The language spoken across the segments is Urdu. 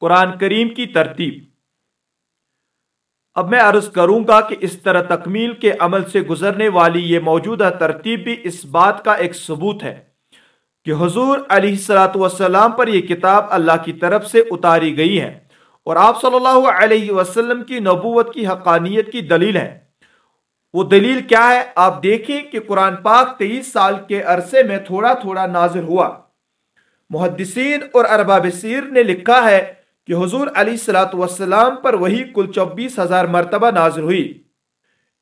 قرآن کریم کی ترتیب۔ اب میں عرض کروں گا کہ اس طرح تکمیل کے عمل سے گزرنے والی یہ موجودہ ترتیب بھی اس بات کا ایک ثبوت ہے کہ حضور علیہ السلاۃ والسلام پر یہ کتاب اللہ کی طرف سے اتاری گئی ہے اور آپ صلی اللہ علیہ وسلم کی نبوت کی حقانیت کی دلیل ہے۔ وہ دلیل کیا ہے؟ آپ دیکھیں کہ قرآن پاک تیئیس سال کے عرصے میں تھوڑا تھوڑا نازل ہوا۔ محدثین اور ارباب سیر نے لکھا ہے کہ حضور علیہ السلاۃ والسلام پر وہی کل چوبیس ہزار مرتبہ نازل ہوئی۔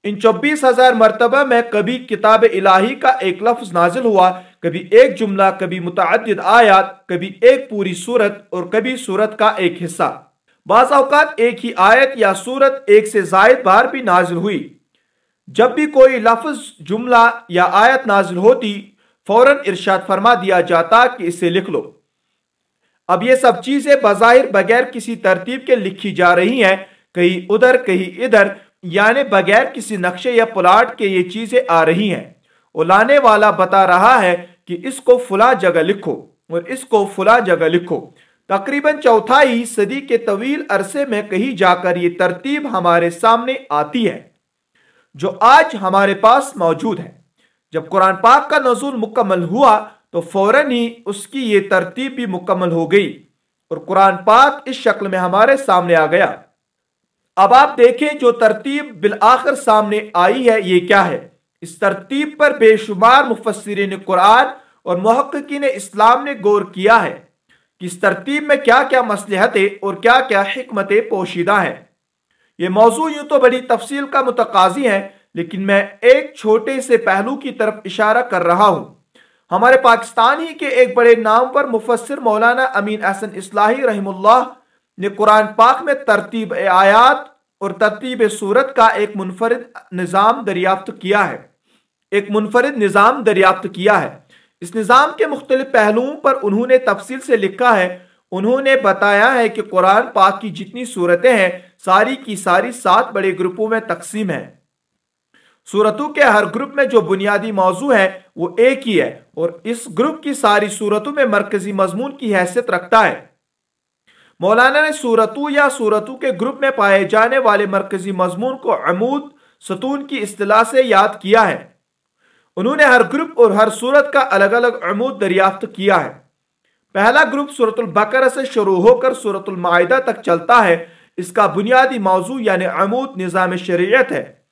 ان چوبیس ہزار مرتبہ میں کبھی کتاب الہی کا ایک لفظ نازل ہوا، کبھی ایک جملہ، کبھی متعدد آیات، کبھی ایک پوری صورت اور کبھی صورت کا ایک حصہ۔ بعض اوقات ایک ہی آیت یا صورت ایک سے زائد بار بھی نازل ہوئی۔ جب بھی کوئی لفظ، جملہ یا آیت نازل ہوتی، فوراً ارشاد فرما دیا جاتا کہ اسے لکھ لو۔ اب یہ سب چیزیں بظاہر بغیر کسی ترتیب کے لکھی جا رہی ہیں، کہیں ادھر کہیں ادھر یعنی بغیر کسی نقشے یا پلاٹ کے یہ چیزیں آ رہی ہیں۔ وہ والا بتا رہا ہے کہ اس کو فلاں جگہ لکھو اور اس کو فلاں جگہ لکھو۔ تقریباً چوتھائی صدی کے طویل عرصے میں کہیں جا کر یہ ترتیب ہمارے سامنے آتی ہے، جو آج ہمارے پاس موجود ہے۔ جب قرآن پاک کا نزول مکمل ہوا تو فوراً ہی اس کی یہ ترتیب بھی مکمل ہو گئی اور قرآن پاک اس شکل میں ہمارے سامنے آ گیا۔ اب آپ دیکھیں جو ترتیب بالآخر سامنے آئی ہے، یہ کیا ہے؟ اس ترتیب پر بے شمار مفسرین قرآن اور محققین اسلام نے غور کیا ہے کہ اس ترتیب میں کیا کیا مسلحتیں اور کیا کیا حکمتیں پوشیدہ ہیں۔ یہ موضوع یوں تو بڑی تفصیل کا متقاضی ہے، لیکن میں ایک چھوٹے سے پہلو کی طرف اشارہ کر رہا ہوں۔ ہمارے پاکستان ہی کے ایک بڑے نام پر مفسر مولانا امین احسن اصلاحی رحم اللہ نے قرآن پاک میں ترتیب آیات اور ترتیب صورت کا ایک منفرد نظام دریافت کیا ہے۔ ایک منفرد نظام دریافت کیا ہے۔ اس نظام کے مختلف پہلوؤں پر انہوں نے تفصیل سے لکھا ہے۔ انہوں نے بتایا ہے کہ قرآن پاک کی جتنی صورتیں ہیں، ساری کی ساری سات بڑے گروپوں میں تقسیم ہیں۔ صورتوں کے ہر گروپ میں جو بنیادی موضوع ہے وہ ایک ہی ہے اور اس گروپ کی ساری صورتوں میں مرکزی مضمون کی حیثیت رکھتا ہے۔ مولانا نے صورتوں یا صورتوں کے گروپ میں پائے جانے والے مرکزی مضمون کو عمود، ستون کی اصطلاح سے یاد کیا ہے۔ انہوں نے ہر گروپ اور ہر صورت کا الگ الگ عمود دریافت کیا ہے۔ پہلا گروپ صورت البقرہ سے شروع ہو کر صورت المعاہدہ تک چلتا ہے۔ اس کا بنیادی موضوع یعنی عمود نظام شریعت ہے۔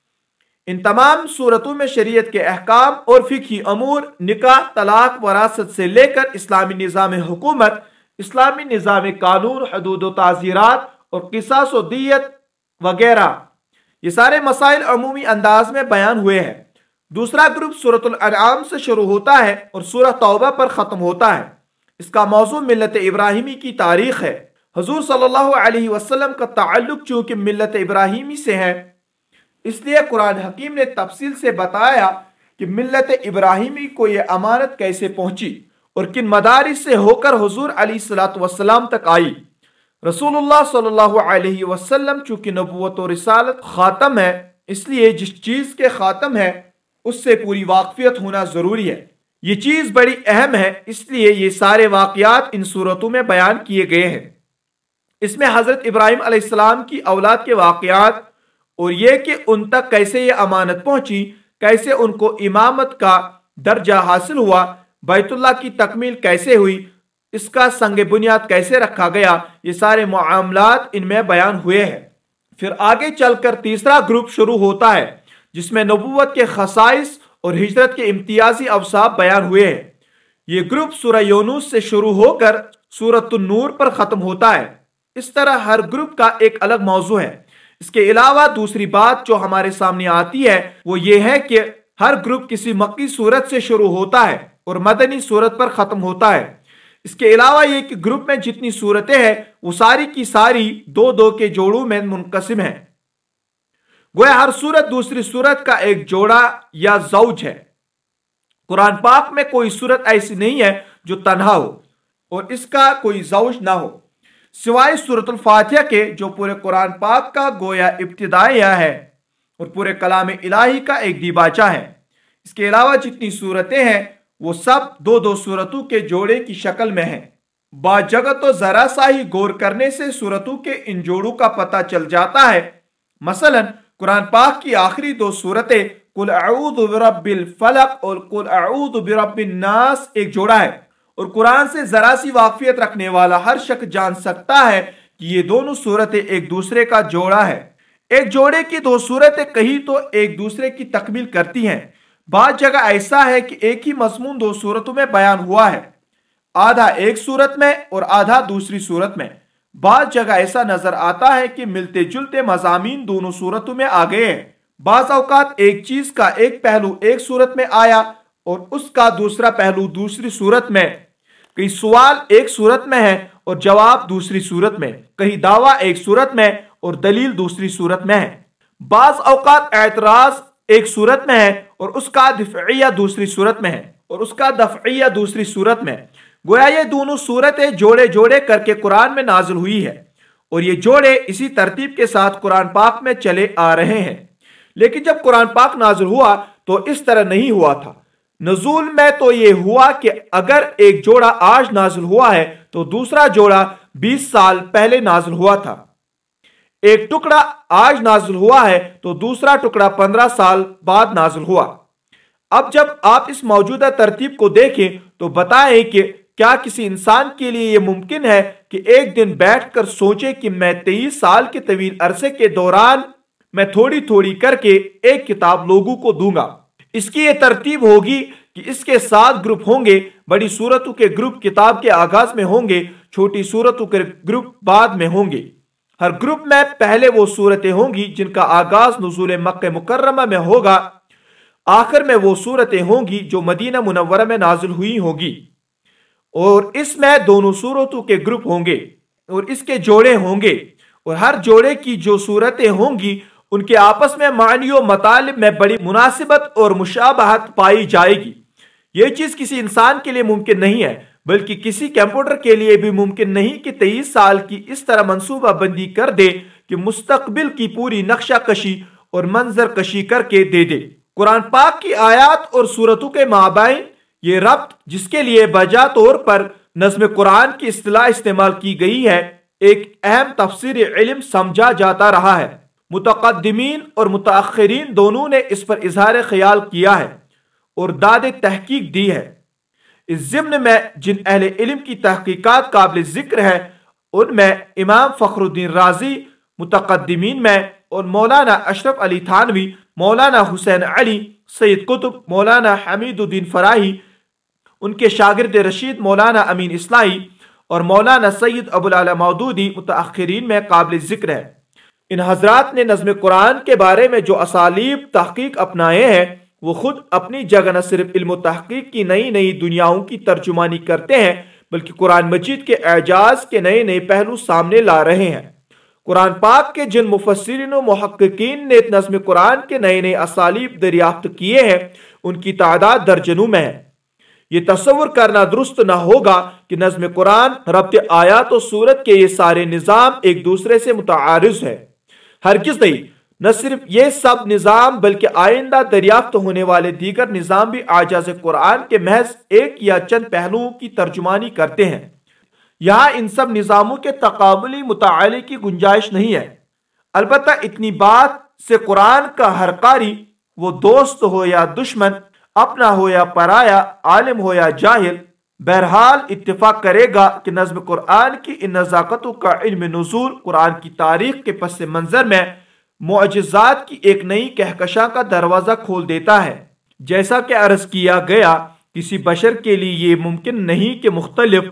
ان تمام صورتوں میں شریعت کے احکام اور فقہی امور، نکاح، طلاق، وراثت سے لے کر اسلامی نظام حکومت، اسلامی نظام قانون، حدود و تعزیرات اور قصاص و دیت وغیرہ۔ یہ سارے مسائل عمومی انداز میں بیان ہوئے ہیں۔ دوسرا گروپ صورت الانعام سے شروع ہوتا ہے اور سورہ توبہ پر ختم ہوتا ہے۔ اس کا موضوع ملت ابراہیمی کی تاریخ ہے۔ حضور صلی اللہ علیہ وسلم کا تعلق چونکہ ملت ابراہیمی سے ہے اس لیے قرآن حکیم نے تفصیل سے بتایا کہ ملت ابراہیمی کو یہ امانت کیسے پہنچی اور کن مدارس سے ہو کر حضور علیہ السلاۃ وسلام تک آئی۔ رسول اللہ صلی اللہ علیہ وسلم چونکہ نبوت و رسالت خاتم ہے، اس لیے جس چیز کے خاتم ہے، اس سے پوری واقفیت ہونا ضروری ہے۔ یہ چیز بڑی اہم ہے، اس لیے یہ سارے واقعات ان صورتوں میں بیان کیے گئے ہیں۔ اس میں حضرت ابراہیم علیہ السلام کی اولاد کے واقعات اور یہ کہ ان تک کیسے یہ امانت پہنچی، کیسے ان کو امامت کا درجہ حاصل ہوا، بیت اللہ کی تکمیل کیسے ہوئی، اس کا سنگ بنیاد کیسے رکھا گیا، یہ سارے معاملات ان میں بیان ہوئے ہیں۔ پھر آگے چل کر تیسرا گروپ شروع ہوتا ہے، جس میں نبوت کے خصائص اور ہجرت کے امتیازی اوصاف بیان ہوئے ہیں۔ یہ گروپ سورہ یونس سے شروع ہو کر سورت النور پر ختم ہوتا ہے۔ اس طرح ہر گروپ کا ایک الگ موضوع ہے۔ اس کے علاوہ دوسری بات جو ہمارے سامنے آتی ہے، وہ یہ ہے کہ ہر گروپ کسی مکی صورت سے شروع ہوتا ہے اور مدنی صورت پر ختم ہوتا ہے۔ اس کے علاوہ یہ کہ گروپ میں جتنی صورتیں ہیں، وہ ساری کی ساری دو دو کے جوڑوں میں منقسم ہیں۔ گویا ہر صورت دوسری صورت کا ایک جوڑا یا زوج ہے۔ قرآن پاک میں کوئی صورت ایسی نہیں ہے جو تنہا ہو اور اس کا کوئی زوج نہ ہو۔ سوائے صورت الفاتحہ کے جو پورے قرآن پاک کا گویا ابتدائیہ ہے اور پورے کلام الہی کا ایک دیباچہ ہے۔ اس کے علاوہ جتنی صورتیں ہیں، وہ سب دو دو صورتوں کے جوڑے کی شکل میں ہیں۔ با جگہ تو ذرا سا ہی غور کرنے سے صورتوں کے ان جوڑوں کا پتہ چل جاتا ہے۔ مثلا، قرآن پاک کی آخری دو صورتیں کل اعوذ برب الفلق اور کل اعوذ برب الناس ایک جوڑا ہے۔ اور قرآن سے ذرا سی واقفیت رکھنے والا ہر شخص جان سکتا ہے کہ یہ دونوں صورتیں ایک دوسرے کا جوڑا ہے۔ ایک جوڑے کی دو صورتیں کہیں تو ایک دوسرے کی تکمیل کرتی ہیں۔ بعض جگہ ایسا ہے کہ ایک ہی مضمون دو صورتوں میں بیان ہوا ہے۔ آدھا ایک صورت میں اور آدھا دوسری صورت میں۔ بعض جگہ ایسا نظر آتا ہے کہ ملتے جلتے مضامین دونوں صورتوں میں آ گئے ہیں۔ بعض اوقات ایک چیز کا ایک پہلو ایک صورت میں آیا اور اس کا دوسرا پہلو دوسری صورت میں۔ کئی سوال ایک صورت میں ہے اور جواب دوسری صورت میں، کہیں دعویٰ ایک صورت میں اور دلیل دوسری صورت میں ہے۔ بعض اوقات اعتراض ایک صورت میں ہے اور اس کا دفعیہ دوسری صورت میں ہے۔ اور اس کا دفعیہ دوسری صورت میں۔ گویا یہ دونوں صورتیں جوڑے جوڑے کر کے قرآن میں نازل ہوئی ہے اور یہ جوڑے اسی ترتیب کے ساتھ قرآن پاک میں چلے آ رہے ہیں۔ لیکن جب قرآن پاک نازل ہوا تو اس طرح نہیں ہوا تھا۔ نزول میں تو یہ ہوا کہ اگر ایک جوڑا آج نازل ہوا ہے تو دوسرا جوڑا بیس سال پہلے نازل ہوا تھا۔ ایک ٹکڑا آج نازل ہوا ہے تو دوسرا ٹکڑا پندرہ سال بعد نازل ہوا۔ اب جب آپ اس موجودہ ترتیب کو دیکھیں تو بتائیں کہ کیا کسی انسان کے لیے یہ ممکن ہے کہ ایک دن بیٹھ کر سوچے کہ میں تیئیس سال کے طویل عرصے کے دوران میں تھوڑی تھوڑی کر کے ایک کتاب لوگوں کو دوں گا۔ اس کی یہ ترتیب ہوگی کہ اس کے سات گروپ ہوں گے، بڑی صورتوں کے گروپ کتاب کے آغاز میں ہوں گے، چھوٹی صورتوں کے گروپ بعد میں ہوں گے۔ ہر گروپ میں پہلے وہ صورتیں ہوں گی جن کا آغاز نزول مکہ مکرمہ میں ہوگا۔ آخر میں وہ صورتیں ہوں گی جو مدینہ منورہ میں نازل ہوئی ہوگی۔ اور اس میں دونوں صورتوں کے گروپ ہوں گے اور اس کے جوڑے ہوں گے۔ اور ہر جوڑے کی جو صورتیں ہوں گی ان کے آپس میں معنی و مطالب میں بڑی مناسبت اور مشابہت پائی جائے گی۔ یہ چیز کسی انسان کے لیے ممکن نہیں ہے، بلکہ کسی کمپیوٹر کے لیے بھی ممکن نہیں کہ تیئیس سال کی اس طرح منصوبہ بندی کر دے کہ مستقبل کی پوری نقشہ کشی اور منظر کشی کر کے دے دے۔ قرآن پاک کی آیات اور صورتوں کے مابین یہ ربط جس کے لیے بجا طور پر نظم قرآن کی اصطلاح استعمال کی گئی ہے، ایک اہم تفسیر علم سمجھا جاتا رہا ہے۔ متقدمین اور متاخرین دونوں نے اس پر اظہار خیال کیا ہے اور داد تحقیق دی ہے۔ اس ضمن میں جن اہل علم کی تحقیقات قابل ذکر ہے، ان میں امام فخر الدین رازی، متقدمین میں اور مولانا اشرف علی تھانوی، مولانا حسین علی، سید قطب، مولانا حمید الدین فراہی، ان کے شاگرد رشید، مولانا امین اسلائی اور مولانا سید ابوالعلا مودودی متاخرین میں قابل ذکر ہے۔ ان حضرات نے نظم قرآن کے بارے میں جو اسالیب تحقیق اپنائے ہیں، وہ خود اپنی جگہ نہ صرف علم و تحقیق کی نئی نئی دنیاؤں کی ترجمانی کرتے ہیں، بلکہ قرآن مجید کے اعجاز کے نئے نئے پہلو سامنے لا رہے ہیں۔ قرآن پاک کے جن مفسرین و محققین نے نظم قرآن کے نئے نئے اسالیب دریافت کیے ہیں، ان کی تعداد درجنوں میں ہے۔ یہ تصور کرنا درست نہ ہوگا کہ نظم قرآن ربط آیات و صورت کے یہ سارے نظام ایک دوسرے سے متعارض ہے۔ ہرگز نہیں نہ صرف یہ سب نظام بلکہ آئندہ دریافت ہونے والے دیگر نظام بھی آجاز قرآن کے محض ایک یا چند پہلوؤں کی ترجمانی کرتے ہیں۔ یہاں ان سب نظاموں کے تقابلی متعلق کی گنجائش نہیں ہے۔ البتہ اتنی بات سے قرآن کا ہر قاری وہ دوست ہو یا دشمن، اپنا ہو یا پرایا، عالم ہو یا جاہل بہرحال اتفاق کرے گا کہ نظم قرآن کی ان نزاکتوں کا علم نزول قرآن کی تاریخ کے پس منظر میں معجزات کی ایک نئی کہکشاں کا دروازہ کھول دیتا ہے۔ جیسا کہ عرض کیا گیا، کسی بشر کے لیے یہ ممکن نہیں کہ مختلف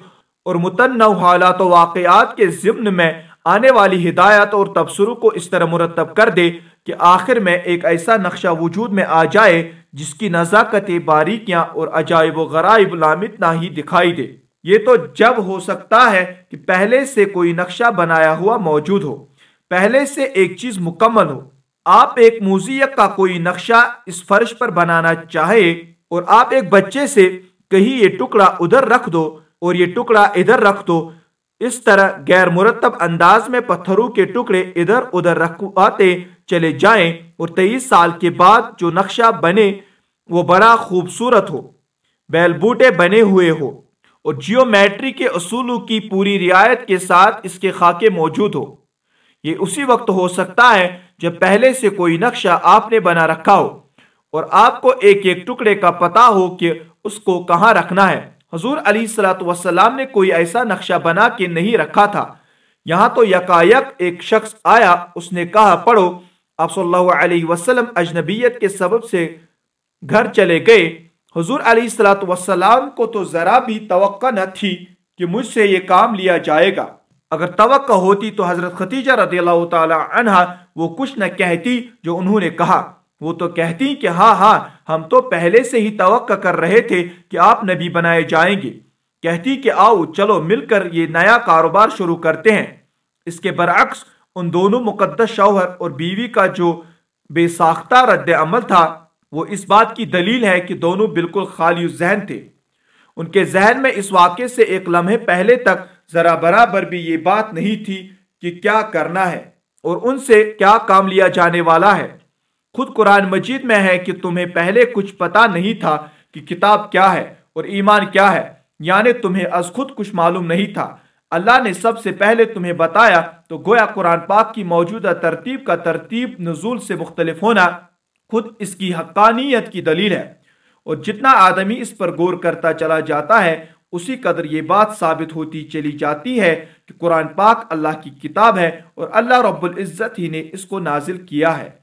اور متنوع حالات و واقعات کے ضمن میں آنے والی ہدایت اور تبصروں کو اس طرح مرتب کر دے کہ آخر میں ایک ایسا نقشہ وجود میں آ جائے جس کی نزاکت باریکیاں اور عجائب و غرائب لامت نہ ہی دکھائی دے۔ یہ تو جب ہو سکتا ہے کہ پہلے سے کوئی نقشہ بنایا ہوا موجود ہو۔ پہلے سے ایک چیز مکمل ہو۔ آپ ایک موزیق کا کوئی نقشہ اس فرش پر بنانا چاہے اور آپ ایک بچے سے کہیں یہ ٹکڑا ادھر رکھ دو اور یہ ٹکڑا ادھر رکھ دو۔ اس طرح غیر مرتب انداز میں پتھروں کے ٹکڑے ادھر ادھر رکھواتے چلے جائیں اور تیئیس سال کے بعد جو نقشہ بنے وہ بڑا خوبصورت ہو، بیل بوٹے بنے ہوئے ہو اور جیومیٹری کے اصولوں کی پوری رعایت کے ساتھ اس کے خاکے موجود ہو۔ یہ اسی وقت ہو سکتا ہے جب پہلے سے کوئی نقشہ آپ نے بنا رکھا ہو اور آپ کو ایک ایک ٹکڑے کا پتا ہو کہ اس کو کہاں رکھنا ہے۔ حضور علی سلاۃ وسلام نے کوئی ایسا نقشہ بنا کے نہیں رکھا تھا۔ یہاں تو یکایک ایک شخص آیا، اس نے کہا، پڑھو آپ صلی اللہ علیہ وسلم اجنبیت کے سبب سے گھر چلے گئے۔ حضور علیہ السلاۃ وسلام کو تو ذرا بھی توقع نہ تھی کہ مجھ سے یہ کام لیا جائے گا۔ اگر توقع ہوتی تو حضرت ختیجہ رضی اللہ تعالی عنہ وہ کچھ نہ کہتی جو انہوں نے کہا۔ وہ تو کہتی کہ ہاں ہاں ہم تو پہلے سے ہی توقع کر رہے تھے کہ آپ نبی بنائے جائیں گے۔ کہتی کہ آؤ، چلو، مل کر یہ نیا کاروبار شروع کرتے ہیں۔ اس کے برعکس ان دونوں مقدس شوہر اور بیوی کا جو بے ساختہ رد عمل تھا، وہ اس بات کی دلیل ہے کہ دونوں بالکل خالی ذہن تھے۔ ان کے ذہن میں اس واقعے سے ایک لمحے پہلے تک ذرا برابر بھی یہ بات نہیں تھی کہ کیا کرنا ہے اور ان سے کیا کام لیا جانے والا ہے۔ خود قرآن مجید میں ہے کہ تمہیں پہلے کچھ پتا نہیں تھا کہ کتاب کیا ہے اور ایمان کیا ہے یعنی تمہیں از خود کچھ معلوم نہیں تھا۔ اللہ نے سب سے پہلے تمہیں بتایا تو گویا قرآن پاک کی موجودہ ترتیب کا ترتیب نزول سے مختلف ہونا خود اس کی حقانیت کی دلیل ہے۔ اور جتنا آدمی اس پر غور کرتا چلا جاتا ہے، اسی قدر یہ بات ثابت ہوتی چلی جاتی ہے کہ قرآن پاک اللہ کی کتاب ہے اور اللہ رب العزت ہی نے اس کو نازل کیا ہے۔